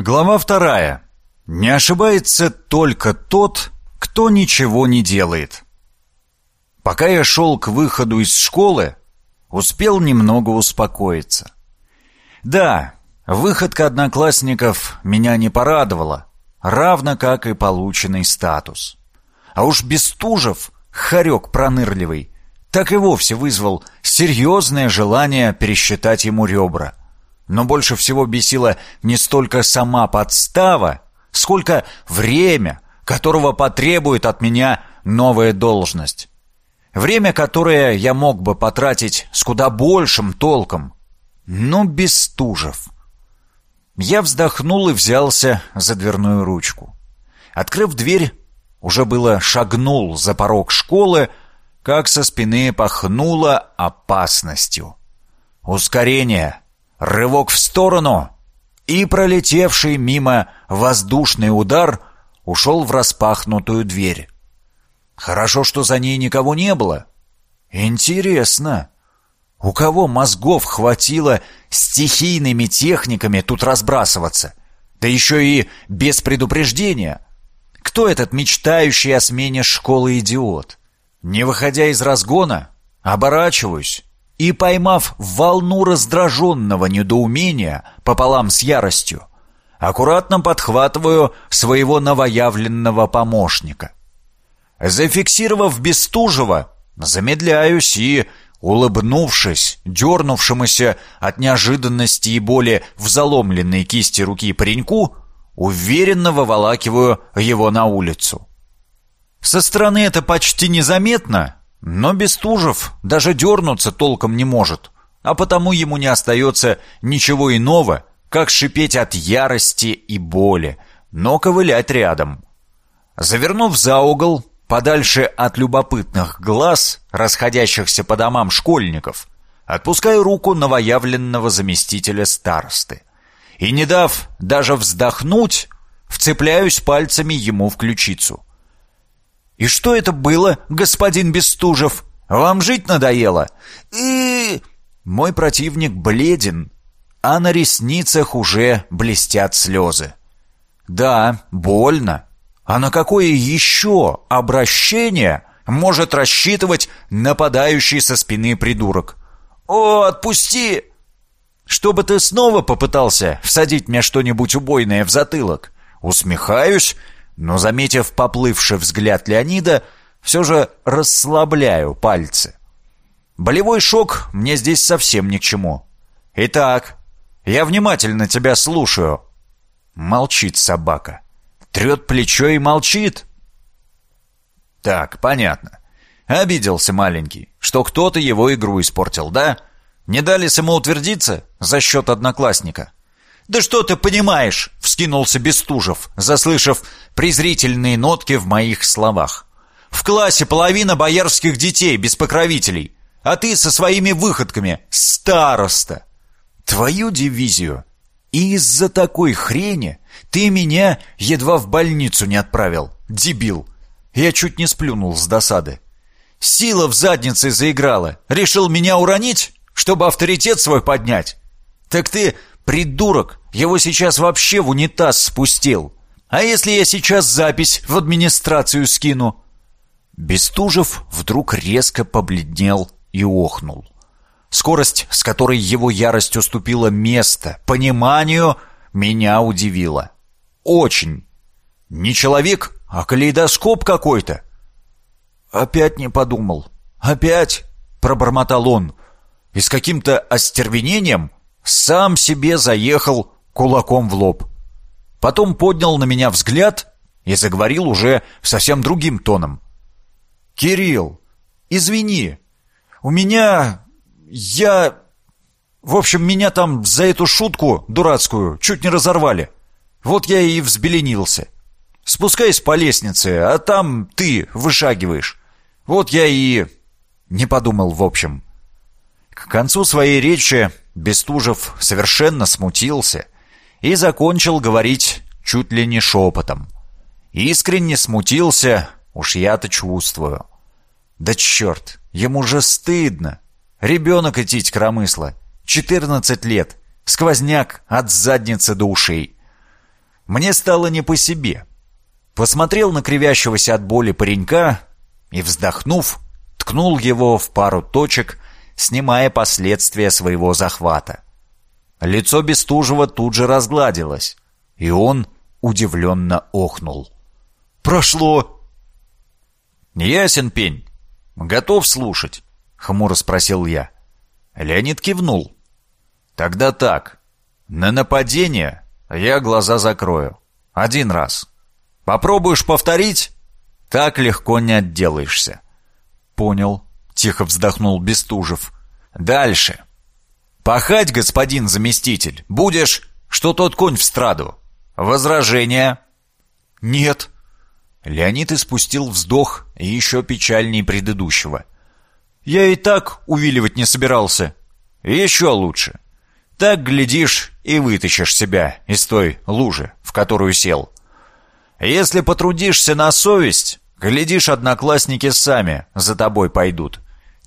Глава вторая. Не ошибается только тот, кто ничего не делает. Пока я шел к выходу из школы, успел немного успокоиться. Да, выходка одноклассников меня не порадовала, равно как и полученный статус. А уж Бестужев, хорек пронырливый, так и вовсе вызвал серьезное желание пересчитать ему ребра. Но больше всего бесила не столько сама подстава, сколько время, которого потребует от меня новая должность. Время, которое я мог бы потратить с куда большим толком, но без стужев. Я вздохнул и взялся за дверную ручку. Открыв дверь, уже было шагнул за порог школы, как со спины пахнуло опасностью. Ускорение, рывок в сторону, и пролетевший мимо воздушный удар ушел в распахнутую дверь. Хорошо, что за ней никого не было. Интересно, у кого мозгов хватило стихийными техниками тут разбрасываться? Да еще и без предупреждения. Кто этот мечтающий о смене школы идиот? Не выходя из разгона, оборачиваюсь и, поймав волну раздраженного недоумения пополам с яростью, аккуратно подхватываю своего новоявленного помощника. Зафиксировав Бестужева, замедляюсь и, улыбнувшись, дернувшемуся от неожиданности и боли в заломленной кисти руки пареньку, уверенно выволакиваю его на улицу. Со стороны это почти незаметно, но Бестужев даже дернуться толком не может, а потому ему не остается ничего иного, как шипеть от ярости и боли, но ковылять рядом. Завернув за угол, подальше от любопытных глаз, расходящихся по домам школьников, отпускаю руку новоявленного заместителя старосты. И, не дав даже вздохнуть, вцепляюсь пальцами ему в ключицу. «И что это было, господин Бестужев? Вам жить надоело?» «И...» Мой противник бледен, а на ресницах уже блестят слезы. «Да, больно. А на какое еще обращение может рассчитывать нападающий со спины придурок?» «О, отпусти!» «Чтобы ты снова попытался всадить мне что-нибудь убойное в затылок?» Усмехаюсь, но, заметив поплывший взгляд Леонида, все же расслабляю пальцы. Болевой шок мне здесь совсем ни к чему. Итак, я внимательно тебя слушаю. Молчит собака. Трет плечо и молчит. Так, понятно. Обиделся маленький, что кто-то его игру испортил, да? Не дали самоутвердиться за счет одноклассника. «Да что ты понимаешь?» — вскинулся Бестужев, заслышав презрительные нотки в моих словах. «В классе половина боярских детей без покровителей, а ты со своими выходками — староста!» «Твою дивизию! И из-за такой хрени ты меня едва в больницу не отправил, дебил!» Я чуть не сплюнул с досады. «Сила в заднице заиграла. Решил меня уронить, чтобы авторитет свой поднять? Так ты, придурок, его сейчас вообще в унитаз спустил. А если я сейчас запись в администрацию скину?» Бестужев вдруг резко побледнел и охнул. Скорость, с которой его ярость уступила место пониманию, меня удивила. Очень. Не человек, а калейдоскоп какой-то. Опять не подумал. Опять, пробормотал он. И с каким-то остервенением сам себе заехал кулаком в лоб. Потом поднял на меня взгляд и заговорил уже совсем другим тоном. «Кирилл, извини, у меня... я... В общем, меня там за эту шутку дурацкую чуть не разорвали. Вот я и взбеленился. Спускаюсь по лестнице, а там ты вышагиваешь. Вот я и... не подумал в общем». К концу своей речи Бестужев совершенно смутился и закончил говорить чуть ли не шепотом. Искренне смутился, уж я-то чувствую. Да черт, ему же стыдно. Ребенок идти коромысла, четырнадцать лет, сквозняк от задницы до ушей. Мне стало не по себе. Посмотрел на кривящегося от боли паренька и, вздохнув, ткнул его в пару точек, снимая последствия своего захвата. Лицо Бестужева тут же разгладилось, и он удивленно охнул. «Прошло!» «Ясен пень. Готов слушать?» — хмуро спросил я. Леонид кивнул. «Тогда так. На нападение я глаза закрою. Один раз. Попробуешь повторить? Так легко не отделаешься». «Понял», — тихо вздохнул Бестужев. «Дальше. Пахать, господин заместитель, будешь, что тот конь в страду. Возражения?» «Нет». Леонид испустил вздох еще печальней предыдущего. «Я и так увиливать не собирался. Еще лучше. Так, глядишь, и вытащишь себя из той лужи, в которую сел. Если потрудишься на совесть, глядишь, одноклассники сами за тобой пойдут.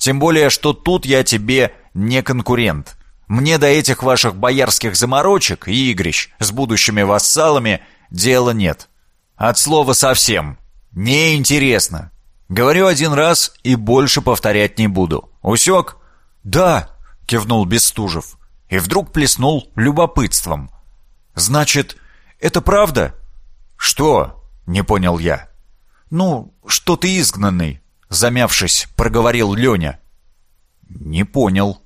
Тем более, что тут я тебе не конкурент. Мне до этих ваших боярских заморочек и игрищ с будущими вассалами дела нет. От слова совсем. Неинтересно. Говорю один раз и больше повторять не буду. Усек? Да, кивнул Бестужев. И вдруг плеснул любопытством. Значит, это правда? Что? Не понял я. Ну, что ты изгнанный, замявшись, проговорил Леня. Не понял.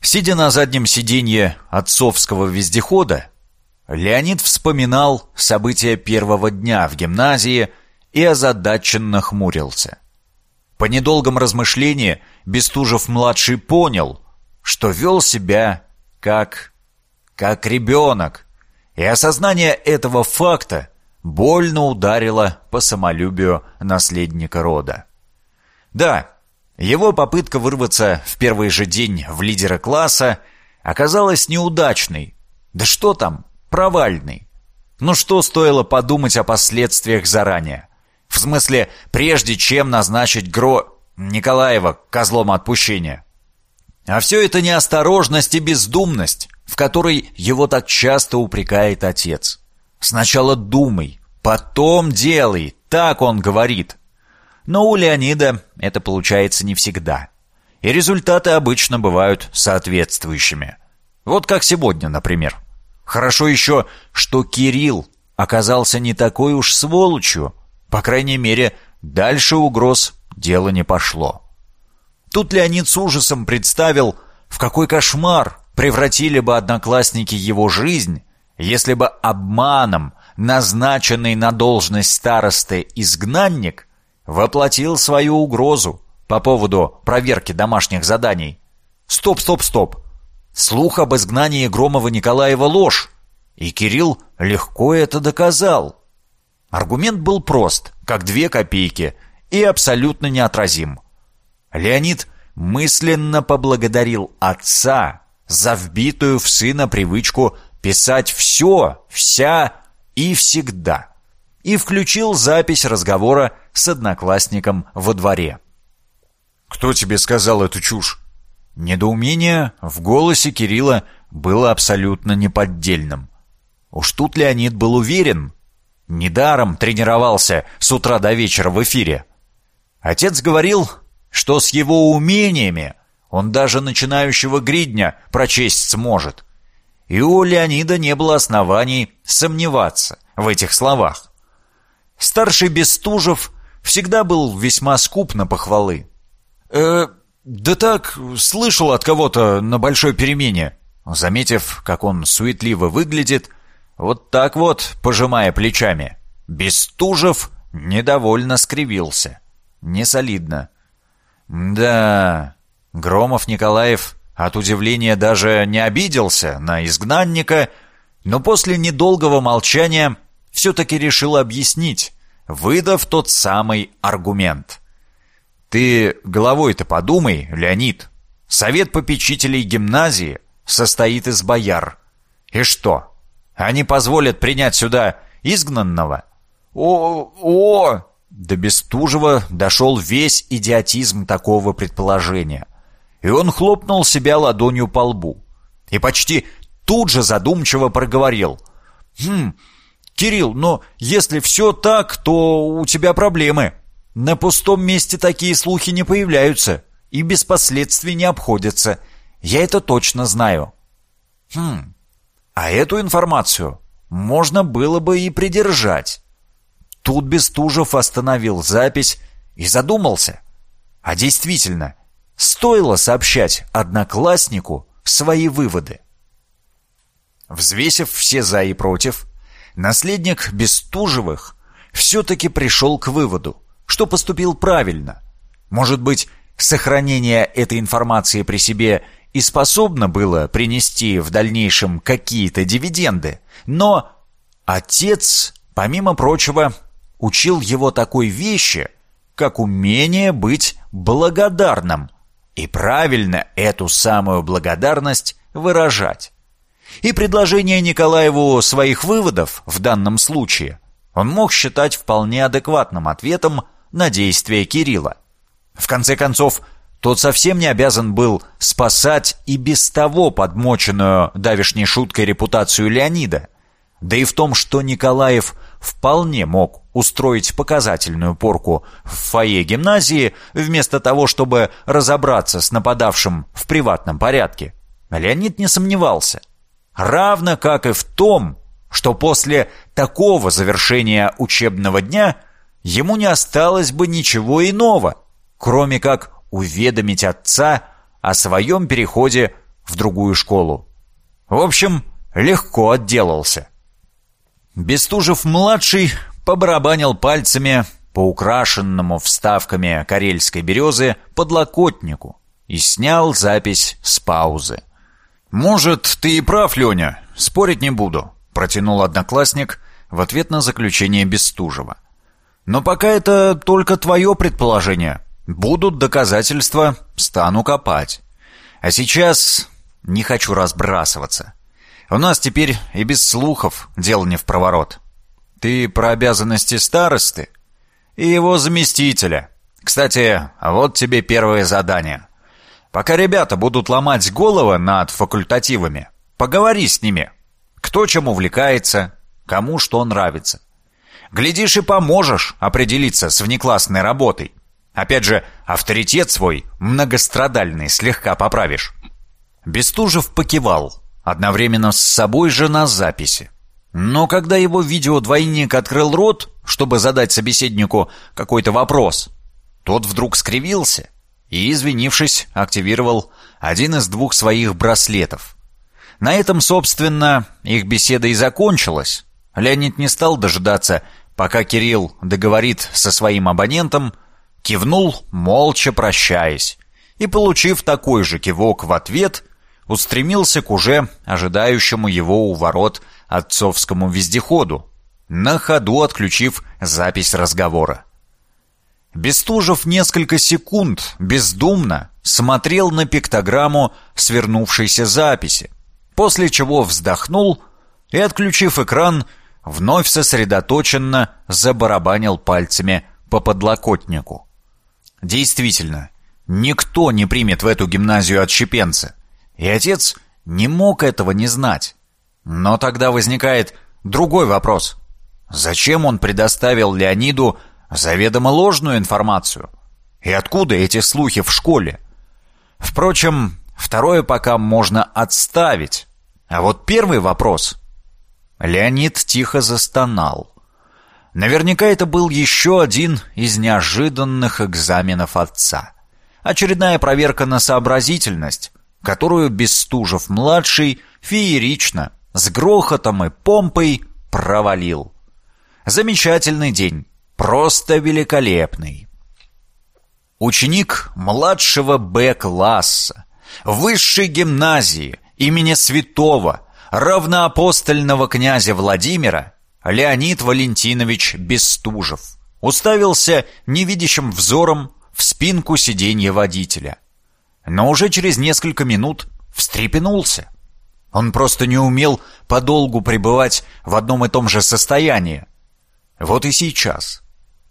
Сидя на заднем сиденье отцовского вездехода, Леонид вспоминал события первого дня в гимназии и озадаченно хмурился. По недолгом размышлении Бестужев-младший понял, что вел себя как... как ребенок, и осознание этого факта больно ударило по самолюбию наследника рода. Да, его попытка вырваться в первый же день в лидера класса оказалась неудачной. Да что там, провальной. Ну что стоило подумать о последствиях заранее? В смысле, прежде чем назначить Гро... Николаева козлом отпущения. А все это неосторожность и бездумность, в которой его так часто упрекает отец. Сначала думай, потом делай, так он говорит. Но у Леонида это получается не всегда. И результаты обычно бывают соответствующими. Вот как сегодня, например. Хорошо еще, что Кирилл оказался не такой уж сволочью. По крайней мере, дальше угроз дело не пошло. Тут Леонид с ужасом представил, в какой кошмар превратили бы одноклассники его жизнь, если бы обманом назначенный на должность старосты изгнанник воплотил свою угрозу по поводу проверки домашних заданий. Стоп, стоп, стоп. Слух об изгнании Громова Николаева ложь, и Кирилл легко это доказал. Аргумент был прост, как две копейки, и абсолютно неотразим. Леонид мысленно поблагодарил отца за вбитую в сына привычку писать все, вся и всегда и включил запись разговора с одноклассником во дворе. «Кто тебе сказал эту чушь?» Недоумение в голосе Кирилла было абсолютно неподдельным. Уж тут Леонид был уверен. Недаром тренировался с утра до вечера в эфире. Отец говорил, что с его умениями он даже начинающего гридня прочесть сможет. И у Леонида не было оснований сомневаться в этих словах. Старший Бестужев всегда был весьма скуп на похвалы. «Э, да так, слышал от кого-то на большой перемене». Заметив, как он суетливо выглядит, вот так вот, пожимая плечами, Бестужев недовольно скривился. Несолидно. «Да...» Громов Николаев от удивления даже не обиделся на изгнанника, но после недолгого молчания все-таки решил объяснить, выдав тот самый аргумент. «Ты головой-то подумай, Леонид. Совет попечителей гимназии состоит из бояр. И что, они позволят принять сюда изгнанного?» «О, о!» До Бестужева дошел весь идиотизм такого предположения. И он хлопнул себя ладонью по лбу. И почти тут же задумчиво проговорил. «Хм, «Кирилл, но если все так, то у тебя проблемы. На пустом месте такие слухи не появляются и без последствий не обходятся. Я это точно знаю». «Хм, а эту информацию можно было бы и придержать». Тут Бестужев остановил запись и задумался. А действительно, стоило сообщать однокласснику свои выводы. Взвесив все «за» и «против», наследник Бестужевых все-таки пришел к выводу, что поступил правильно. Может быть, сохранение этой информации при себе и способно было принести в дальнейшем какие-то дивиденды, но отец, помимо прочего, учил его такой вещи, как умение быть благодарным и правильно эту самую благодарность выражать. И предложение Николаеву своих выводов в данном случае он мог считать вполне адекватным ответом на действия Кирилла. В конце концов, тот совсем не обязан был спасать и без того подмоченную давешней шуткой репутацию Леонида. Да и в том, что Николаев вполне мог устроить показательную порку в фойе гимназии, вместо того, чтобы разобраться с нападавшим в приватном порядке. Леонид не сомневался. Равно как и в том, что после такого завершения учебного дня ему не осталось бы ничего иного, кроме как уведомить отца о своем переходе в другую школу. В общем, легко отделался. Бестужев-младший побарабанил пальцами по украшенному вставками карельской березы подлокотнику и снял запись с паузы. «Может, ты и прав, Леня, спорить не буду», — протянул одноклассник в ответ на заключение Бестужева. «Но пока это только твое предположение. Будут доказательства, стану копать. А сейчас не хочу разбрасываться. У нас теперь и без слухов дело не в проворот. Ты про обязанности старосты и его заместителя. Кстати, вот тебе первое задание. Пока ребята будут ломать головы над факультативами, поговори с ними. Кто чем увлекается, кому что нравится. Глядишь и поможешь определиться с внеклассной работой. Опять же, авторитет свой многострадальный слегка поправишь. Бестужев покивал, одновременно с собой же на записи. Но когда его видеодвойник открыл рот, чтобы задать собеседнику какой-то вопрос, тот вдруг скривился и, извинившись, активировал один из двух своих браслетов. На этом, собственно, их беседа и закончилась. Леонид не стал дожидаться, пока Кирилл договорит со своим абонентом, кивнул, молча прощаясь, и, получив такой же кивок в ответ, устремился к уже ожидающему его у ворот отцовскому вездеходу, на ходу отключив запись разговора. Бестужев несколько секунд бездумно смотрел на пиктограмму свернувшейся записи, после чего вздохнул и, отключив экран, вновь сосредоточенно забарабанил пальцами по подлокотнику. Действительно, никто не примет в эту гимназию отщепенца. И отец не мог этого не знать. Но тогда возникает другой вопрос. Зачем он предоставил Леониду заведомо ложную информацию? И откуда эти слухи в школе? Впрочем, второе пока можно отставить. А вот первый вопрос... Леонид тихо застонал. Наверняка это был еще один из неожиданных экзаменов отца. Очередная проверка на сообразительность, которую Бестужев-младший феерично, с грохотом и помпой провалил. Замечательный день, просто великолепный. Ученик младшего Б-класса, высшей гимназии имени святого, равноапостольного князя Владимира Леонид Валентинович Бестужев уставился невидящим взором в спинку сиденья водителя – но уже через несколько минут встрепенулся. Он просто не умел подолгу пребывать в одном и том же состоянии. Вот и сейчас.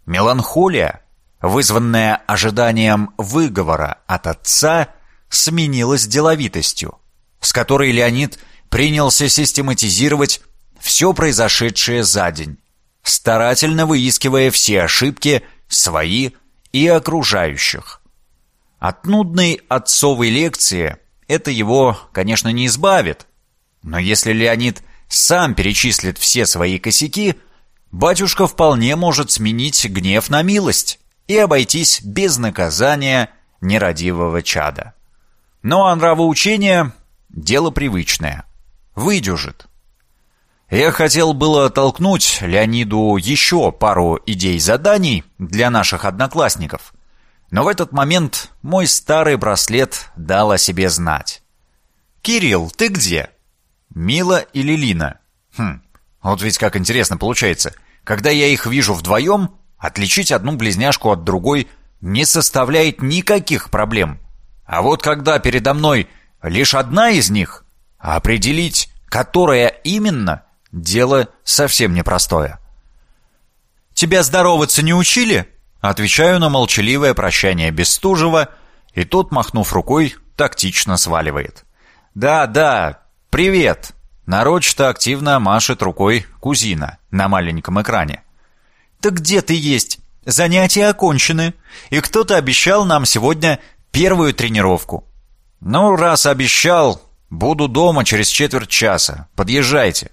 Меланхолия, вызванная ожиданием выговора от отца, сменилась деловитостью, с которой Леонид принялся систематизировать все произошедшее за день, старательно выискивая все ошибки свои и окружающих. От нудной отцовой лекции это его, конечно, не избавит, но если Леонид сам перечислит все свои косяки, батюшка вполне может сменить гнев на милость и обойтись без наказания нерадивого чада. Но а нравоучение — дело привычное. Выдюжит. Я хотел было толкнуть Леониду еще пару идей заданий для наших одноклассников, но в этот момент мой старый браслет дал о себе знать. «Кирилл, ты где?» «Мила или Лина?» «Хм, вот ведь как интересно получается. Когда я их вижу вдвоем, отличить одну близняшку от другой не составляет никаких проблем. А вот когда передо мной лишь одна из них, определить, которая именно, дело совсем непростое. «Тебя здороваться не учили?» Отвечаю на молчаливое прощание Бестужева, и тот, махнув рукой, тактично сваливает. «Да, да, привет!» Нарочито активно машет рукой кузина на маленьком экране. «Так где ты есть? Занятия окончены, и кто-то обещал нам сегодня первую тренировку». «Ну, раз обещал, буду дома через четверть часа. Подъезжайте».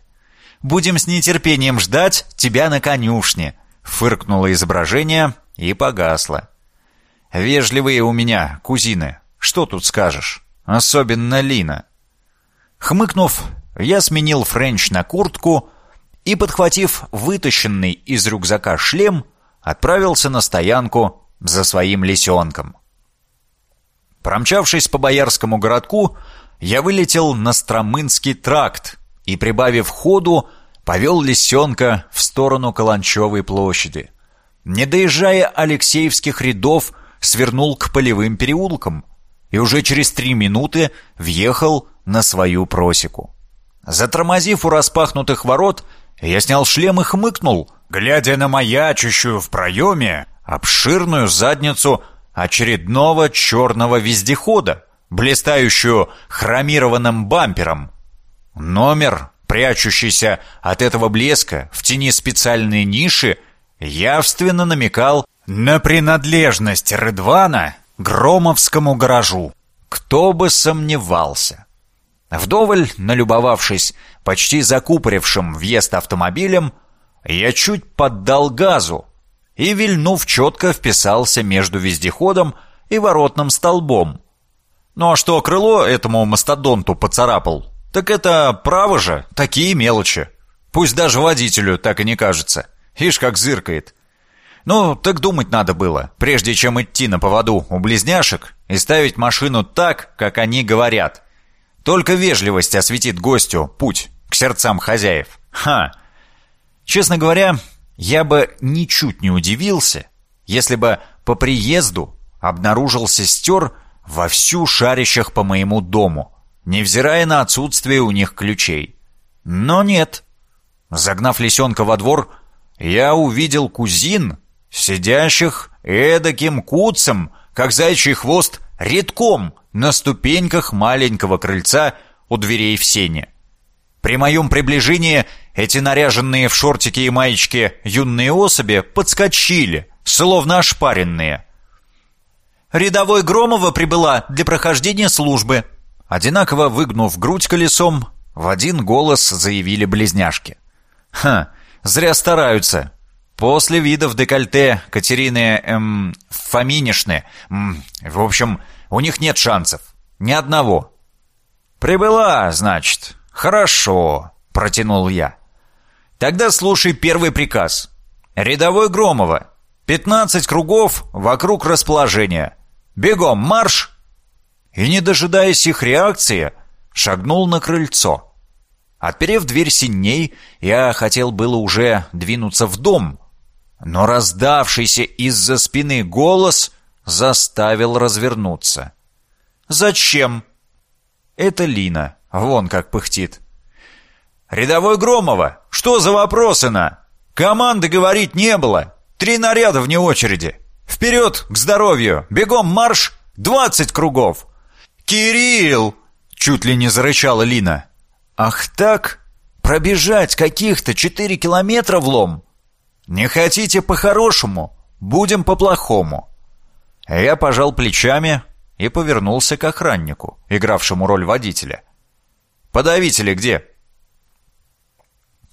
«Будем с нетерпением ждать тебя на конюшне», — фыркнуло изображение и погасло. «Вежливые у меня, кузины. Что тут скажешь? Особенно Лина». Хмыкнув, я сменил френч на куртку и, подхватив вытащенный из рюкзака шлем, отправился на стоянку за своим лисенком. Промчавшись по Боярскому городку, я вылетел на Стромынский тракт и, прибавив ходу, повел лисенка в сторону Каланчевой площади. Не доезжая Алексеевских рядов, свернул к полевым переулкам и уже через три минуты въехал на свою просеку. Затормозив у распахнутых ворот, я снял шлем и хмыкнул, глядя на маячущую в проеме обширную задницу очередного черного вездехода, блистающую хромированным бампером. Номер, прячущийся от этого блеска в тени специальной ниши, явственно намекал на принадлежность Рыдвана Громовскому гаражу. Кто бы сомневался. Вдоволь налюбовавшись почти закупорившим въезд автомобилем, я чуть поддал газу и, вильнув, четко вписался между вездеходом и воротным столбом. Ну а что крыло этому мастодонту поцарапал, так это право же, такие мелочи. Пусть даже водителю так и не кажется. Ишь, как зыркает. Ну, так думать надо было, прежде чем идти на поводу у близняшек и ставить машину так, как они говорят. Только вежливость осветит гостю путь к сердцам хозяев. Ха! Честно говоря, я бы ничуть не удивился, если бы по приезду обнаружил сестер вовсю шарящих по моему дому, невзирая на отсутствие у них ключей. Но нет. Загнав лисенка во двор, я увидел кузин, сидящих эдаким куцем, как зайчий хвост, редком на ступеньках маленького крыльца у дверей в сене. При моем приближении эти наряженные в шортики и маечки юные особи подскочили, словно ошпаренные. «Рядовой Громова прибыла для прохождения службы», одинаково выгнув грудь колесом, в один голос заявили близняшки. «Ха, зря стараются. После видов декольте Катерины, эм, Фоминишны, эм, в общем, у них нет шансов. Ни одного. «Прибыла, значит. Хорошо», — протянул я. «Тогда слушай первый приказ. Рядовой Громова. Пятнадцать кругов вокруг расположения. Бегом марш!» И, не дожидаясь их реакции, шагнул на крыльцо. Отперев дверь синей, я хотел было уже двинуться в дом, но раздавшийся из-за спины голос заставил развернуться. «Зачем?» «Это Лина. Вон как пыхтит». «Рядовой Громова, что за вопросы-на? Команды говорить не было. Три наряда вне очереди. Вперед, к здоровью! Бегом марш! Двадцать кругов!» «Кирилл!» — чуть ли не зарычала Лина. «Ах так? Пробежать каких-то четыре километра в лом? Не хотите по-хорошему? Будем по-плохому». Я пожал плечами и повернулся к охраннику, игравшему роль водителя. «Подавители где?»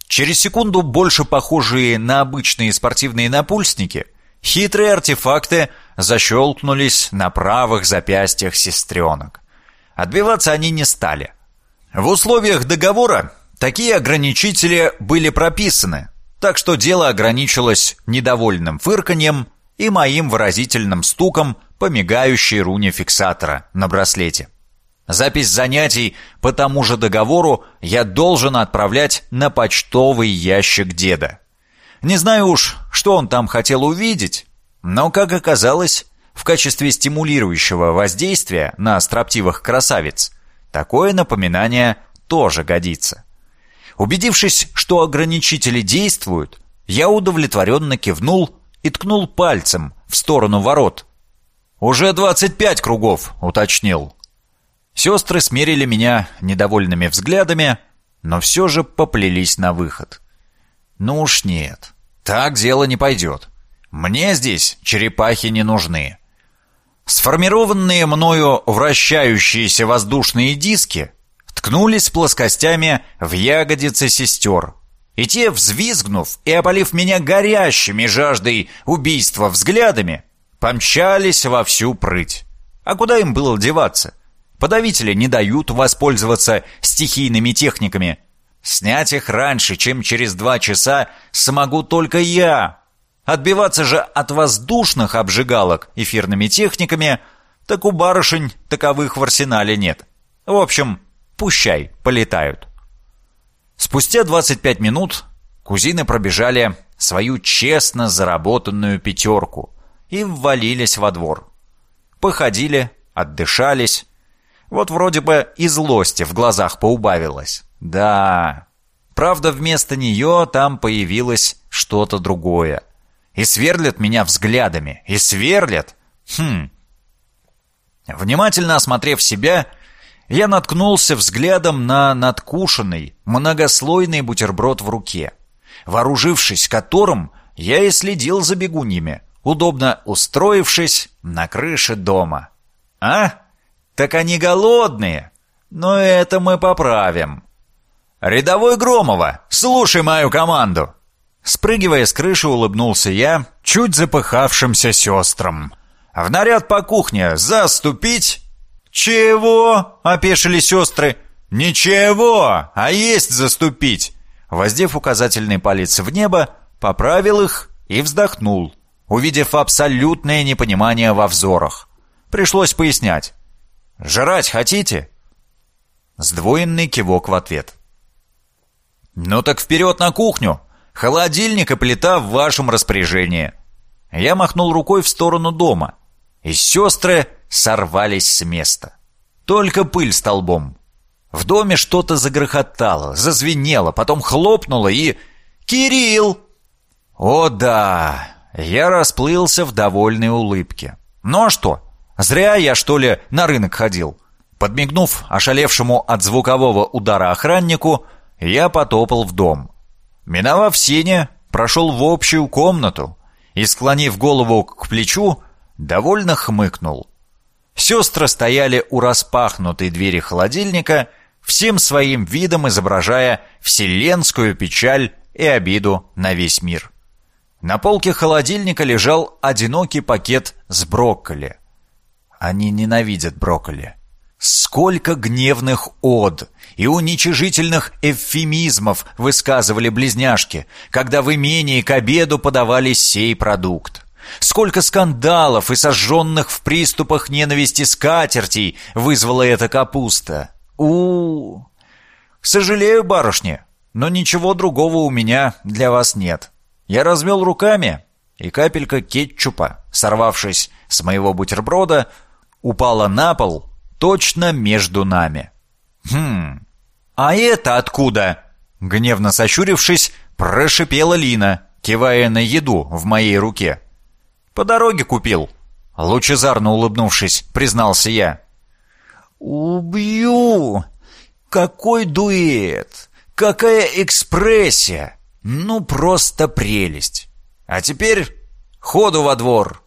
Через секунду больше похожие на обычные спортивные напульсники, хитрые артефакты защелкнулись на правых запястьях сестренок. Отбиваться они не стали. В условиях договора такие ограничители были прописаны, так что дело ограничилось недовольным фырканьем и моим выразительным стуком по мигающей руне фиксатора на браслете. Запись занятий по тому же договору я должен отправлять на почтовый ящик деда. Не знаю уж, что он там хотел увидеть, но, как оказалось, в качестве стимулирующего воздействия на строптивых красавиц такое напоминание тоже годится. Убедившись, что ограничители действуют, я удовлетворенно кивнул и ткнул пальцем в сторону ворот. «Уже двадцать пять кругов», — уточнил. Сестры смерили меня недовольными взглядами, но все же поплелись на выход. «Ну уж нет, так дело не пойдет. Мне здесь черепахи не нужны». Сформированные мною вращающиеся воздушные диски ткнулись плоскостями в ягодицы сестер, и те, взвизгнув и опалив меня горящими жаждой убийства взглядами, помчались во всю прыть. А куда им было деваться? Подавители не дают воспользоваться стихийными техниками. Снять их раньше, чем через два часа, смогу только я. Отбиваться же от воздушных обжигалок эфирными техниками, так у барышень таковых в арсенале нет. В общем, пущай, полетают. Спустя 25 минут кузины пробежали свою честно заработанную пятерку и ввалились во двор. Походили, отдышались. Вот вроде бы и злости в глазах поубавилось. Да, правда вместо нее там появилось что-то другое. И сверлят меня взглядами, и сверлят. Хм. Внимательно осмотрев себя, я наткнулся взглядом на надкушенный, многослойный бутерброд в руке, вооружившись которым я и следил за бегуньями, удобно устроившись на крыше дома. «А? Так они голодные! Но это мы поправим!» «Рядовой Громова, слушай мою команду!» Спрыгивая с крыши, улыбнулся я чуть запыхавшимся сестрам. «В наряд по кухне заступить «Чего?» — опешили сестры. «Ничего, а есть заступить!» Воздев указательный палец в небо, поправил их и вздохнул, увидев абсолютное непонимание во взорах. Пришлось пояснять. «Жрать хотите?» Сдвоенный кивок в ответ. «Ну так вперед на кухню! Холодильник и плита в вашем распоряжении!» Я махнул рукой в сторону дома, и сестры сорвались с места. Только пыль столбом. В доме что-то загрохотало, зазвенело, потом хлопнуло и... «Кирилл!» «О да!» Я расплылся в довольной улыбке. «Ну а что? Зря я, что ли, на рынок ходил?» Подмигнув ошалевшему от звукового удара охраннику, я потопал в дом. Миновав сене, прошел в общую комнату и, склонив голову к плечу, довольно хмыкнул. Сестры стояли у распахнутой двери холодильника, всем своим видом изображая вселенскую печаль и обиду на весь мир. На полке холодильника лежал одинокий пакет с брокколи. Они ненавидят брокколи. Сколько гневных од и уничижительных эвфемизмов высказывали близняшки, когда в имении к обеду подавали сей продукт. Сколько скандалов и сожженных в приступах ненависти скатертей вызвала эта капуста. у, -у, -у. Сожалею, барышни, но ничего другого у меня для вас нет. Я развел руками, и капелька кетчупа, сорвавшись с моего бутерброда, упала на пол точно между нами. «Хм, а это откуда?» Гневно сощурившись, прошипела Лина, кивая на еду в моей руке. По дороге купил. Лучезарно улыбнувшись, признался я. «Убью! Какой дуэт! Какая экспрессия! Ну, просто прелесть! А теперь ходу во двор!»